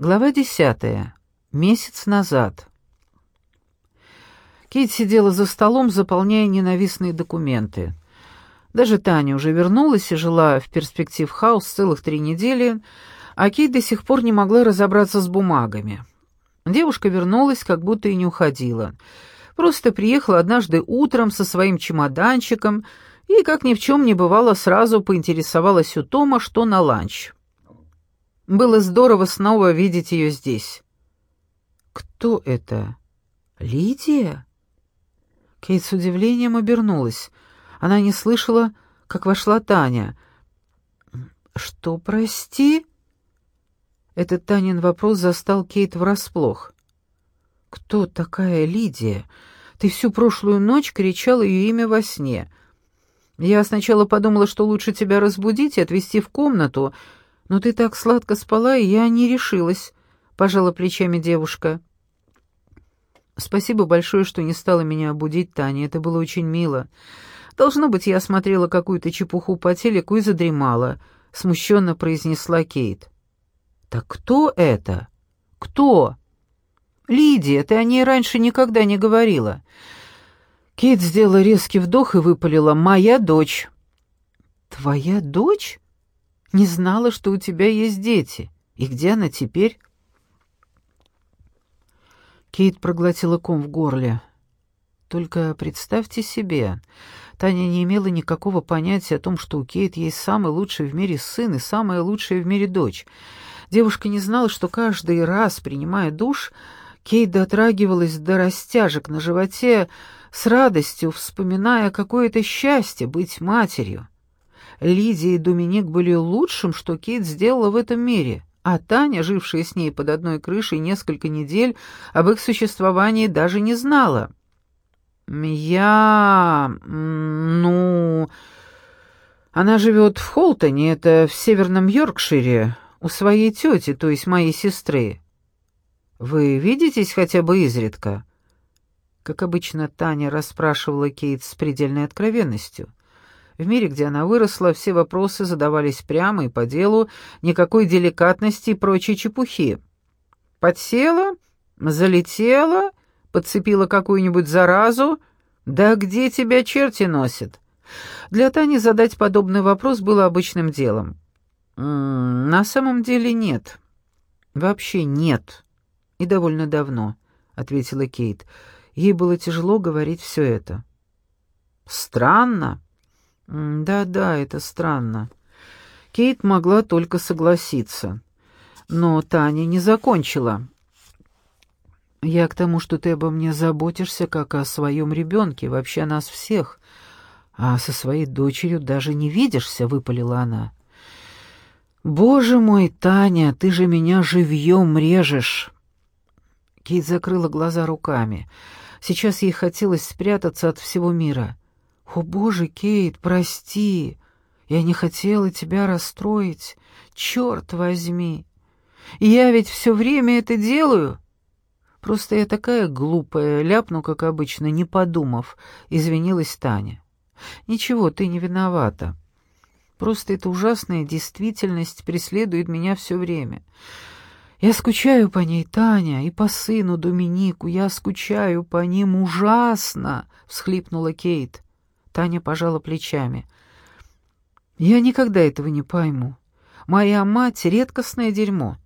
Глава десятая. Месяц назад. Кейт сидела за столом, заполняя ненавистные документы. Даже Таня уже вернулась и жила в перспектив хаус целых три недели, а Кейт до сих пор не могла разобраться с бумагами. Девушка вернулась, как будто и не уходила. Просто приехала однажды утром со своим чемоданчиком и, как ни в чем не бывало, сразу поинтересовалась у Тома, что на ланч. Было здорово снова видеть ее здесь. «Кто это? Лидия?» Кейт с удивлением обернулась. Она не слышала, как вошла Таня. «Что, прости?» Этот Танин вопрос застал Кейт врасплох. «Кто такая Лидия? Ты всю прошлую ночь кричал ее имя во сне. Я сначала подумала, что лучше тебя разбудить и отвезти в комнату, но ты так сладко спала, и я не решилась», — пожала плечами девушка. «Спасибо большое, что не стала меня будить, Таня, это было очень мило. Должно быть, я смотрела какую-то чепуху по телеку и задремала», — смущенно произнесла Кейт. «Так кто это? Кто?» «Лидия, ты о ней раньше никогда не говорила». Кейт сделала резкий вдох и выпалила «Моя дочь». «Твоя дочь?» Не знала, что у тебя есть дети. И где она теперь?» Кейт проглотила ком в горле. «Только представьте себе, Таня не имела никакого понятия о том, что у Кейт есть самый лучший в мире сын и самая лучшая в мире дочь. Девушка не знала, что каждый раз, принимая душ, Кейт дотрагивалась до растяжек на животе с радостью, вспоминая какое-то счастье быть матерью. Лидия и Доминик были лучшим, что Кейт сделала в этом мире, а Таня, жившая с ней под одной крышей несколько недель, об их существовании даже не знала. «Я... ну...» Она живет в Холтоне, это в северном Йоркшире, у своей тети, то есть моей сестры. Вы видитесь хотя бы изредка?» Как обычно, Таня расспрашивала Кейт с предельной откровенностью — в мире, где она выросла, все вопросы задавались прямо и по делу, никакой деликатности и прочей чепухи. Подсела, залетела, подцепила какую-нибудь заразу. Да где тебя черти носят? Для Тани задать подобный вопрос было обычным делом. «М -м, «На самом деле нет. Вообще нет. И довольно давно», — ответила Кейт. Ей было тяжело говорить все это. «Странно», «Да-да, это странно». Кейт могла только согласиться. Но Таня не закончила. «Я к тому, что ты обо мне заботишься, как о своем ребенке, вообще нас всех. А со своей дочерью даже не видишься», — выпалила она. «Боже мой, Таня, ты же меня живьем режешь!» Кейт закрыла глаза руками. Сейчас ей хотелось спрятаться от всего мира. «О, Боже, Кейт, прости! Я не хотела тебя расстроить. Черт возьми! Я ведь все время это делаю!» «Просто я такая глупая, ляпну, как обычно, не подумав», — извинилась Таня. «Ничего, ты не виновата. Просто эта ужасная действительность преследует меня все время. Я скучаю по ней, Таня, и по сыну Доминику. Я скучаю по ним ужасно», — всхлипнула Кейт. Таня пожала плечами. «Я никогда этого не пойму. Моя мать — редкостное дерьмо.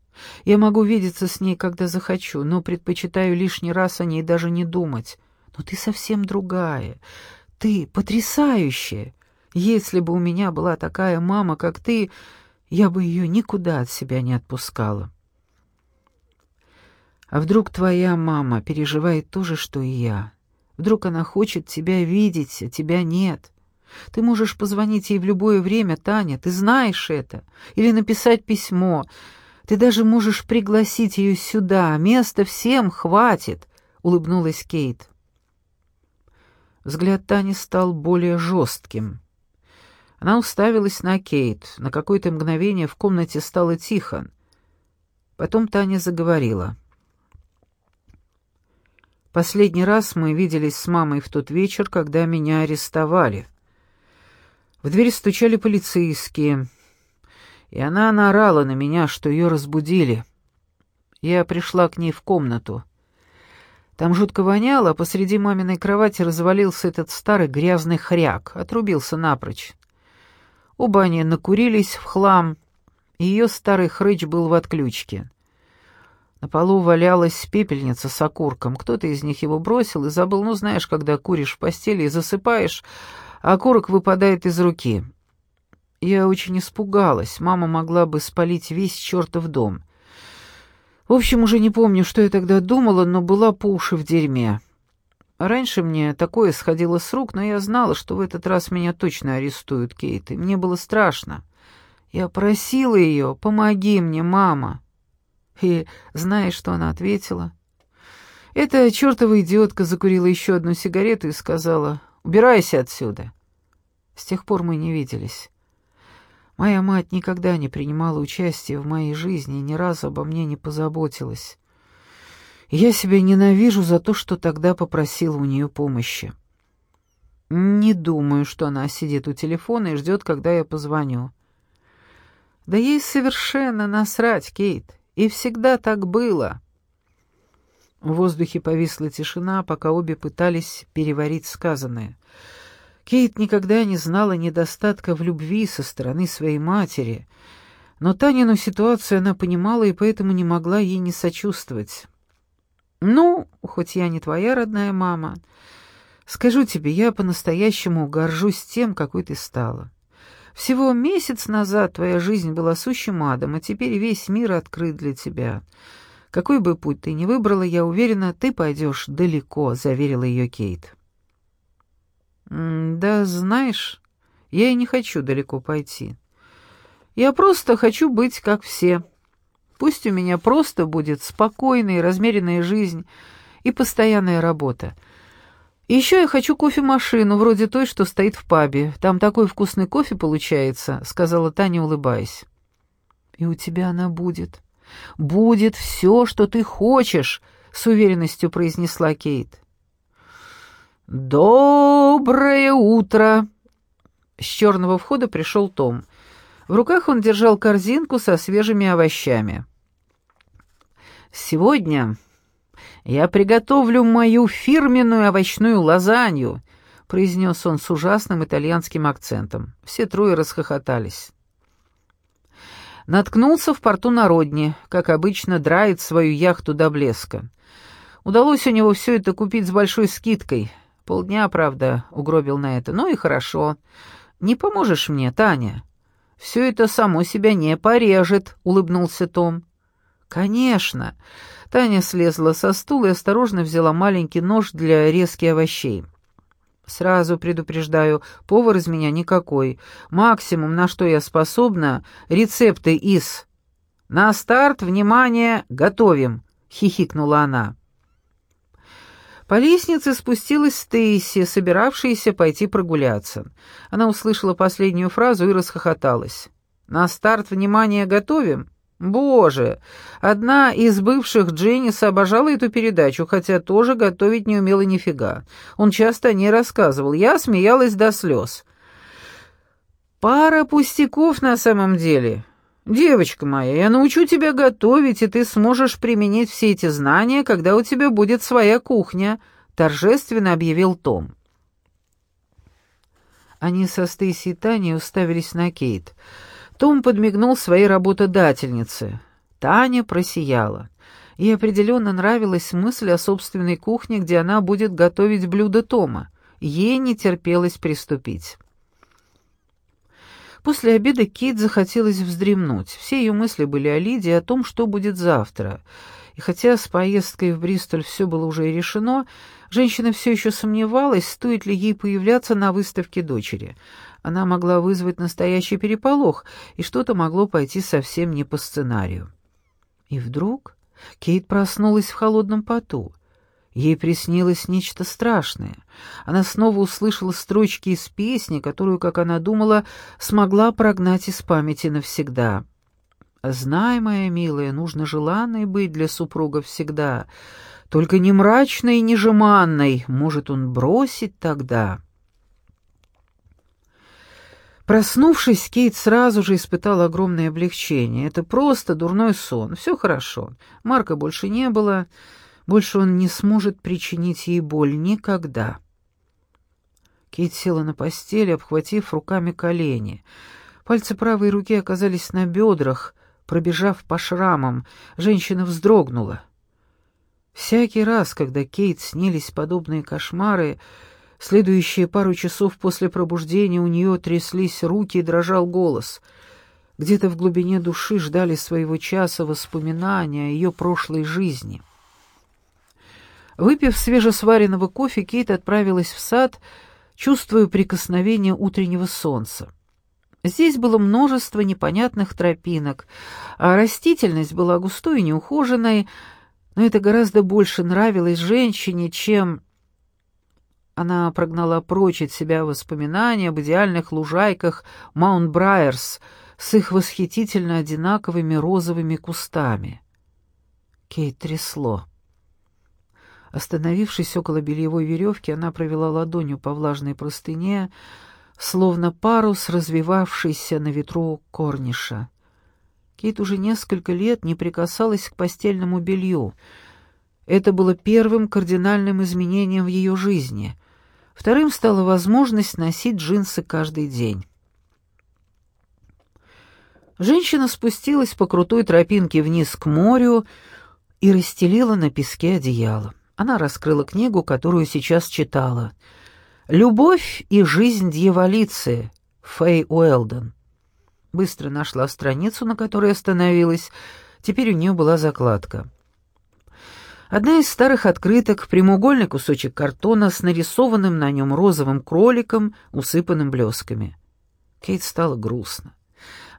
Я могу видеться с ней, когда захочу, но предпочитаю лишний раз о ней даже не думать. Но ты совсем другая. Ты потрясающая. Если бы у меня была такая мама, как ты, я бы ее никуда от себя не отпускала». А вдруг твоя мама переживает то же, что и я? Вдруг она хочет тебя видеть, а тебя нет. Ты можешь позвонить ей в любое время, Таня, ты знаешь это. Или написать письмо. Ты даже можешь пригласить ее сюда. Места всем хватит», — улыбнулась Кейт. Взгляд Тани стал более жестким. Она уставилась на Кейт. На какое-то мгновение в комнате стало тихо. Потом Таня заговорила. — Последний раз мы виделись с мамой в тот вечер, когда меня арестовали. В дверь стучали полицейские, и она наорала на меня, что ее разбудили. Я пришла к ней в комнату. Там жутко воняло, а посреди маминой кровати развалился этот старый грязный хряк, отрубился напрочь. Оба они накурились в хлам, и ее старый хрыч был в отключке. На полу валялась пепельница с окурком. Кто-то из них его бросил и забыл, ну, знаешь, когда куришь в постели и засыпаешь, а окурок выпадает из руки. Я очень испугалась. Мама могла бы спалить весь чертов дом. В общем, уже не помню, что я тогда думала, но была по уши в дерьме. Раньше мне такое сходило с рук, но я знала, что в этот раз меня точно арестуют, Кейт, и мне было страшно. Я просила ее, помоги мне, мама. И знаешь, что она ответила? Эта чертова идиотка закурила еще одну сигарету и сказала, «Убирайся отсюда». С тех пор мы не виделись. Моя мать никогда не принимала участия в моей жизни и ни разу обо мне не позаботилась. я себя ненавижу за то, что тогда попросила у нее помощи. Не думаю, что она сидит у телефона и ждет, когда я позвоню. Да ей совершенно насрать, Кейт, и всегда так было. В воздухе повисла тишина, пока обе пытались переварить сказанное — Кейт никогда не знала недостатка в любви со стороны своей матери, но Танину ситуацию она понимала и поэтому не могла ей не сочувствовать. «Ну, хоть я не твоя родная мама, скажу тебе, я по-настоящему горжусь тем, какой ты стала. Всего месяц назад твоя жизнь была сущим адом, а теперь весь мир открыт для тебя. Какой бы путь ты ни выбрала, я уверена, ты пойдешь далеко», — заверила ее Кейт. «Да знаешь, я и не хочу далеко пойти. Я просто хочу быть как все. Пусть у меня просто будет спокойная и размеренная жизнь и постоянная работа. И еще я хочу кофемашину, вроде той, что стоит в пабе. Там такой вкусный кофе получается», — сказала Таня, улыбаясь. «И у тебя она будет. Будет все, что ты хочешь», — с уверенностью произнесла Кейт. «Доброе утро!» С черного входа пришел Том. В руках он держал корзинку со свежими овощами. «Сегодня я приготовлю мою фирменную овощную лазанью», произнес он с ужасным итальянским акцентом. Все трое расхохотались. Наткнулся в порту на Родни, как обычно, драет свою яхту до блеска. Удалось у него все это купить с большой скидкой — Полдня, правда, угробил на это. Ну и хорошо. Не поможешь мне, Таня? Все это само себя не порежет, улыбнулся Том. Конечно. Таня слезла со стула и осторожно взяла маленький нож для резки овощей. Сразу предупреждаю, повар из меня никакой. Максимум, на что я способна, рецепты из... «На старт, внимание, готовим!» — хихикнула она. По лестнице спустилась Стейси, собиравшаяся пойти прогуляться. Она услышала последнюю фразу и расхохоталась. «На старт, внимание, готовим?» «Боже! Одна из бывших Дженниса обожала эту передачу, хотя тоже готовить не умела нифига. Он часто о ней рассказывал. Я смеялась до слез». «Пара пустяков на самом деле. «Девочка моя, я научу тебя готовить, и ты сможешь применить все эти знания, когда у тебя будет своя кухня», — торжественно объявил Том. Они со Стейси и Таней уставились на Кейт. Том подмигнул своей работодательнице. Таня просияла. Ей определенно нравилась мысль о собственной кухне, где она будет готовить блюда Тома. Ей не терпелось приступить. После обеда Кейт захотелось вздремнуть. Все ее мысли были о Лидии, о том, что будет завтра. И хотя с поездкой в Бристоль все было уже решено, женщина все еще сомневалась, стоит ли ей появляться на выставке дочери. Она могла вызвать настоящий переполох, и что-то могло пойти совсем не по сценарию. И вдруг Кейт проснулась в холодном поту. Ей приснилось нечто страшное. Она снова услышала строчки из песни, которую, как она думала, смогла прогнать из памяти навсегда. «Знай, моя милая, нужно желанной быть для супруга всегда, только не мрачной и не жеманной, может он бросить тогда». Проснувшись, Кейт сразу же испытала огромное облегчение. Это просто дурной сон. Все хорошо. Марка больше не было. Больше он не сможет причинить ей боль никогда. Кейт села на постели, обхватив руками колени. Пальцы правой руки оказались на бедрах, пробежав по шрамам. Женщина вздрогнула. Всякий раз, когда Кейт снились подобные кошмары, следующие пару часов после пробуждения у нее тряслись руки и дрожал голос. Где-то в глубине души ждали своего часа воспоминания о ее прошлой жизни. Выпив свежесваренного кофе, Кейт отправилась в сад, чувствуя прикосновение утреннего солнца. Здесь было множество непонятных тропинок, а растительность была густой и неухоженной, но это гораздо больше нравилось женщине, чем... Она прогнала прочь от себя воспоминания об идеальных лужайках Маунт-Брайерс с их восхитительно одинаковыми розовыми кустами. Кейт трясло. Остановившись около бельевой веревки, она провела ладонью по влажной простыне, словно парус, развивавшийся на ветру корниша. Кейт уже несколько лет не прикасалась к постельному белью. Это было первым кардинальным изменением в ее жизни. Вторым стала возможность носить джинсы каждый день. Женщина спустилась по крутой тропинке вниз к морю и расстелила на песке одеяло. Она раскрыла книгу, которую сейчас читала. «Любовь и жизнь дьяволицы» Фэй Уэлдон. Быстро нашла страницу, на которой остановилась. Теперь у нее была закладка. Одна из старых открыток — прямоугольный кусочек картона с нарисованным на нем розовым кроликом, усыпанным блесками. Кейт стало грустно.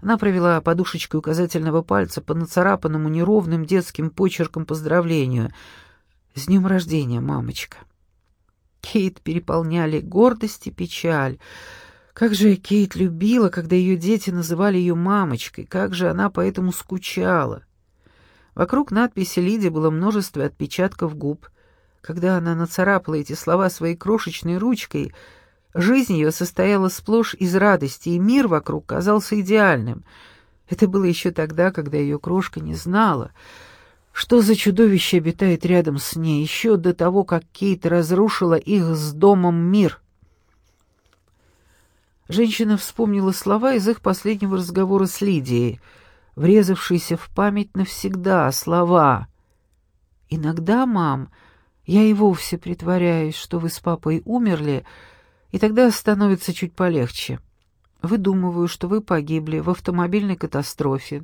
Она провела подушечкой указательного пальца по нацарапанному неровным детским почерком поздравлению — «С днем рождения, мамочка!» Кейт переполняли гордость и печаль. Как же Кейт любила, когда ее дети называли ее мамочкой, как же она поэтому скучала. Вокруг надписи Лиди было множество отпечатков губ. Когда она нацарапала эти слова своей крошечной ручкой, жизнь ее состояла сплошь из радости, и мир вокруг казался идеальным. Это было еще тогда, когда ее крошка не знала — что за чудовище обитает рядом с ней, еще до того, как Кейт разрушила их с домом мир? Женщина вспомнила слова из их последнего разговора с Лидией, врезавшиеся в память навсегда, слова. «Иногда, мам, я и вовсе притворяюсь, что вы с папой умерли, и тогда становится чуть полегче. Выдумываю, что вы погибли в автомобильной катастрофе,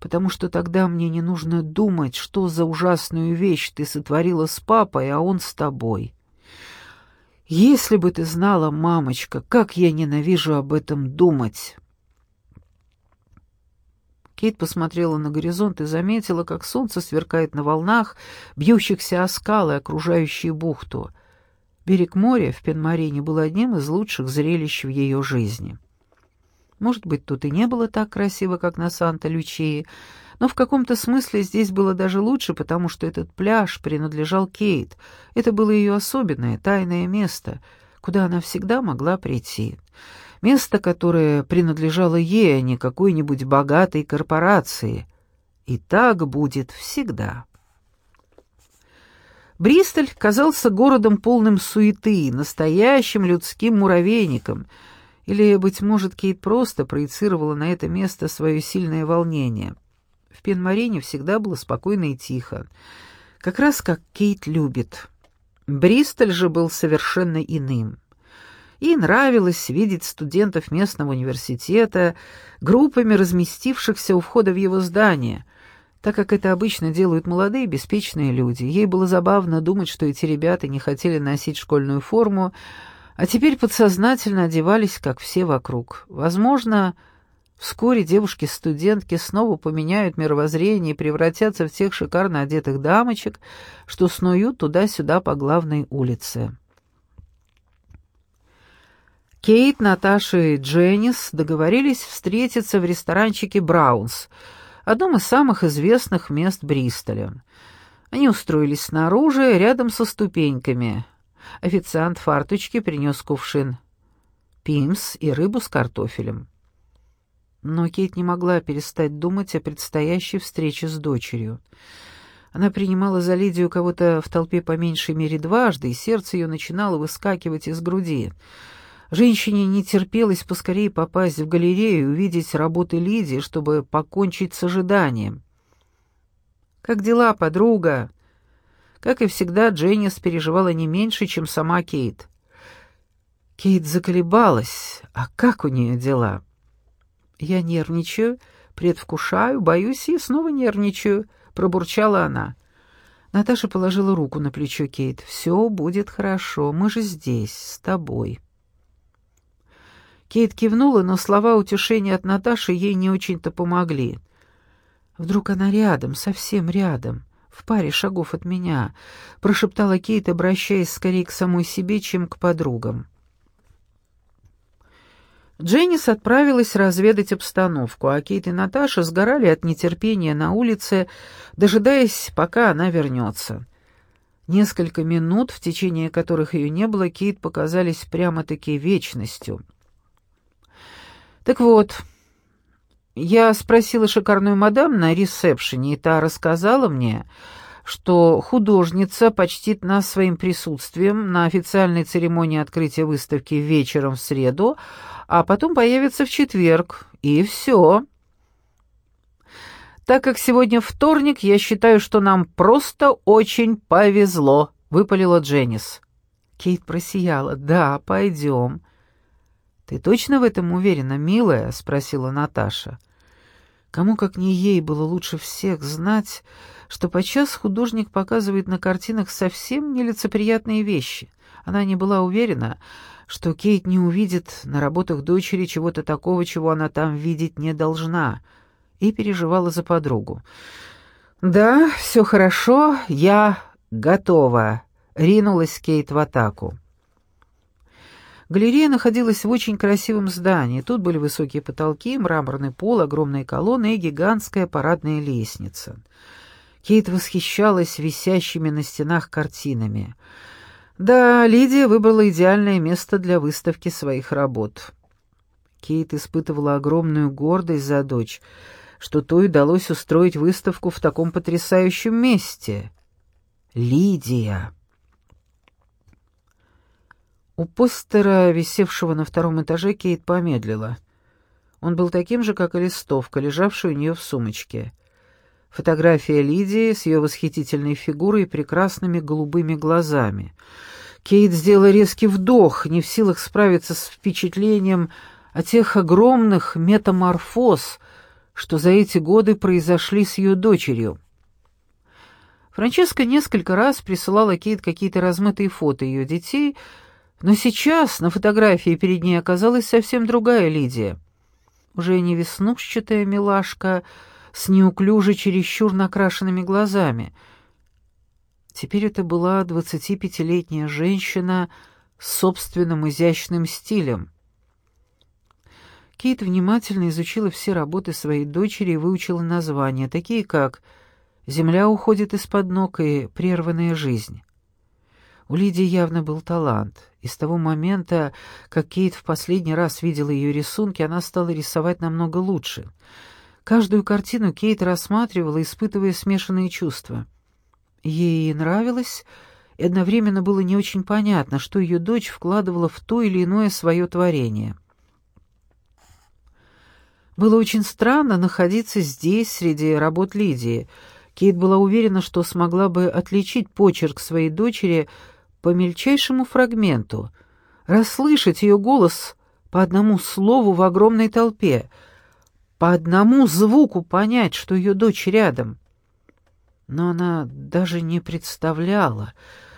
потому что тогда мне не нужно думать, что за ужасную вещь ты сотворила с папой, а он с тобой. Если бы ты знала, мамочка, как я ненавижу об этом думать. Кейт посмотрела на горизонт и заметила, как солнце сверкает на волнах, бьющихся о скалы, окружающие бухту. Берег моря в Пенмарине был одним из лучших зрелищ в ее жизни. Может быть, тут и не было так красиво, как на Санта-Лючии, но в каком-то смысле здесь было даже лучше, потому что этот пляж принадлежал Кейт. Это было ее особенное, тайное место, куда она всегда могла прийти. Место, которое принадлежало ей, а не какой-нибудь богатой корпорации. И так будет всегда. Бристоль казался городом полным суеты, настоящим людским муравейником — или, быть может, Кейт просто проецировала на это место свое сильное волнение. В Пенмарине всегда было спокойно и тихо, как раз как Кейт любит. Бристоль же был совершенно иным. И нравилось видеть студентов местного университета, группами разместившихся у входа в его здание, так как это обычно делают молодые беспечные люди. Ей было забавно думать, что эти ребята не хотели носить школьную форму, а теперь подсознательно одевались, как все вокруг. Возможно, вскоре девушки-студентки снова поменяют мировоззрение и превратятся в тех шикарно одетых дамочек, что снуют туда-сюда по главной улице. Кейт, Наташа и Дженнис договорились встретиться в ресторанчике «Браунс», одном из самых известных мест Бристоля. Они устроились снаружи, рядом со ступеньками — Официант фарточки принес кувшин. пимс и рыбу с картофелем. Но Кейт не могла перестать думать о предстоящей встрече с дочерью. Она принимала за Лидию кого-то в толпе по меньшей мере дважды, и сердце ее начинало выскакивать из груди. Женщине не терпелось поскорее попасть в галерею и увидеть работы Лидии, чтобы покончить с ожиданием. «Как дела, подруга?» Как и всегда, Дженнис переживала не меньше, чем сама Кейт. Кейт заколебалась. А как у нее дела? «Я нервничаю, предвкушаю, боюсь и снова нервничаю», — пробурчала она. Наташа положила руку на плечо Кейт. «Все будет хорошо, мы же здесь, с тобой». Кейт кивнула, но слова утешения от Наташи ей не очень-то помогли. Вдруг она рядом, совсем рядом, в паре шагов от меня, прошептала Кейт, обращаясь скорее к самой себе, чем к подругам. Дженнис отправилась разведать обстановку, а Кейт и Наташа сгорали от нетерпения на улице, дожидаясь, пока она вернется. Несколько минут, в течение которых ее не было, Кейт показались прямо-таки вечностью — так вот, я спросила шикарную мадам на ресепшене, и та рассказала мне, что художница почтит нас своим присутствием на официальной церемонии открытия выставки вечером в среду, а потом появится в четверг, и все. Так как сегодня вторник, я считаю, что нам просто очень повезло», — выпалила Дженнис. Кейт просияла. «Да, пойдем». «Ты точно в этом уверена, милая?» — спросила Наташа. Кому, как не ей, было лучше всех знать, что подчас художник показывает на картинах совсем нелицеприятные вещи. Она не была уверена, что Кейт не увидит на работах дочери чего-то такого, чего она там видеть не должна, и переживала за подругу. «Да, все хорошо, я готова», — ринулась Кейт в атаку. Галерея находилась в очень красивом здании. Тут были высокие потолки, мраморный пол, огромные колонны и гигантская парадная лестница. Кейт восхищалась висящими на стенах картинами. Да, Лидия выбрала идеальное место для выставки своих работ. Кейт испытывала огромную гордость за дочь, что той удалось устроить выставку в таком потрясающем месте. Лидия. У постера, висевшего на втором этаже, Кейт помедлила. Он был таким же, как и листовка, лежавшая у нее в сумочке. Фотография Лидии с ее восхитительной фигурой и прекрасными голубыми глазами. Кейт сделала резкий вдох, не в силах справиться с впечатлением о тех огромных метаморфоз, что за эти годы произошли с ее дочерью. Франческа несколько раз присылала Кейт какие-то размытые фото ее детей — но сейчас на фотографии перед ней оказалась совсем другая Лидия. Уже не веснушчатая милашка с неуклюже чересчур накрашенными глазами. Теперь это была двадцатипятилетняя женщина с собственным изящным стилем. Кейт внимательно изучила все работы своей дочери и выучила названия, такие как «Земля уходит из-под ног» и «Прерванная жизнь». У Лидии явно был талант. И с того момента, как Кейт в последний раз видела ее рисунки, она стала рисовать намного лучше. Каждую картину Кейт рассматривала, испытывая смешанные чувства. Ей нравилось, и одновременно было не очень понятно, что ее дочь вкладывала в то или иное свое творение. Было очень странно находиться здесь, среди работ Лидии. Кейт была уверена, что смогла бы отличить почерк своей дочери по мельчайшему фрагменту, расслышать ее голос по одному слову в огромной толпе, по одному звуку понять, что ее дочь рядом. Но она даже не представляла,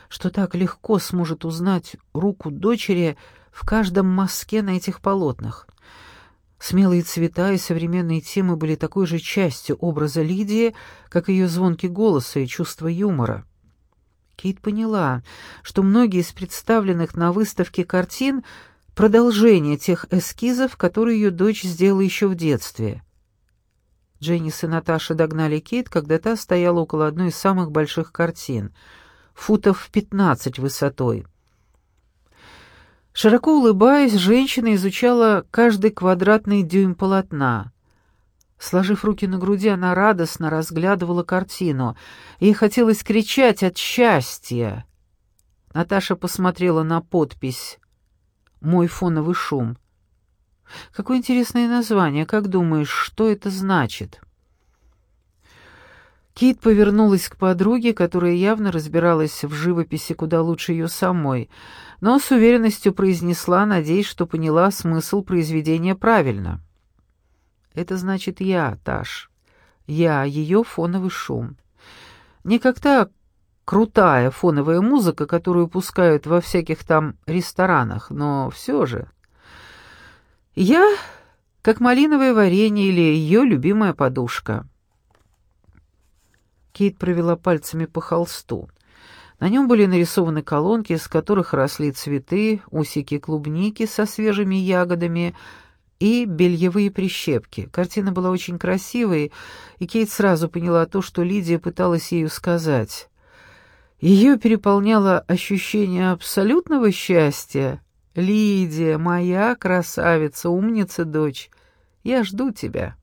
что так легко сможет узнать руку дочери в каждом мазке на этих полотнах. Смелые цвета и современные темы были такой же частью образа Лидии, как ее звонкий голос и чувство юмора. Кейт поняла, что многие из представленных на выставке картин — продолжение тех эскизов, которые ее дочь сделала еще в детстве. Дженнис и Наташа догнали Кейт, когда та стояла около одной из самых больших картин, футов в пятнадцать высотой. Широко улыбаясь, женщина изучала каждый квадратный дюйм полотна. Сложив руки на груди, она радостно разглядывала картину. Ей хотелось кричать от счастья. Наташа посмотрела на подпись «Мой фоновый шум». «Какое интересное название. Как думаешь, что это значит?» Кит повернулась к подруге, которая явно разбиралась в живописи куда лучше ее самой, но с уверенностью произнесла, надеясь, что поняла смысл произведения правильно. «Это значит я, Таш. Я, ее фоновый шум. Не как та крутая фоновая музыка, которую пускают во всяких там ресторанах, но все же. Я, как малиновое варенье или ее любимая подушка». Кейт провела пальцами по холсту. На нем были нарисованы колонки, из которых росли цветы, усики клубники со свежими ягодами и бельевые прищепки. Картина была очень красивой, и Кейт сразу поняла то, что Лидия пыталась ею сказать. Ее переполняло ощущение абсолютного счастья. «Лидия, моя красавица, умница, дочь, я жду тебя».